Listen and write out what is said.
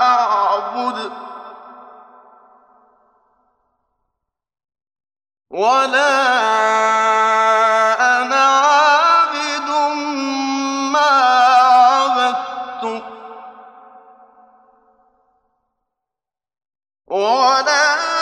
أعبد. ولا أنا عابد ما عبدتم ولا